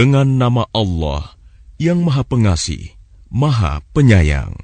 Dengan nama Allah yang Maha Pengasih, Maha Penyayang.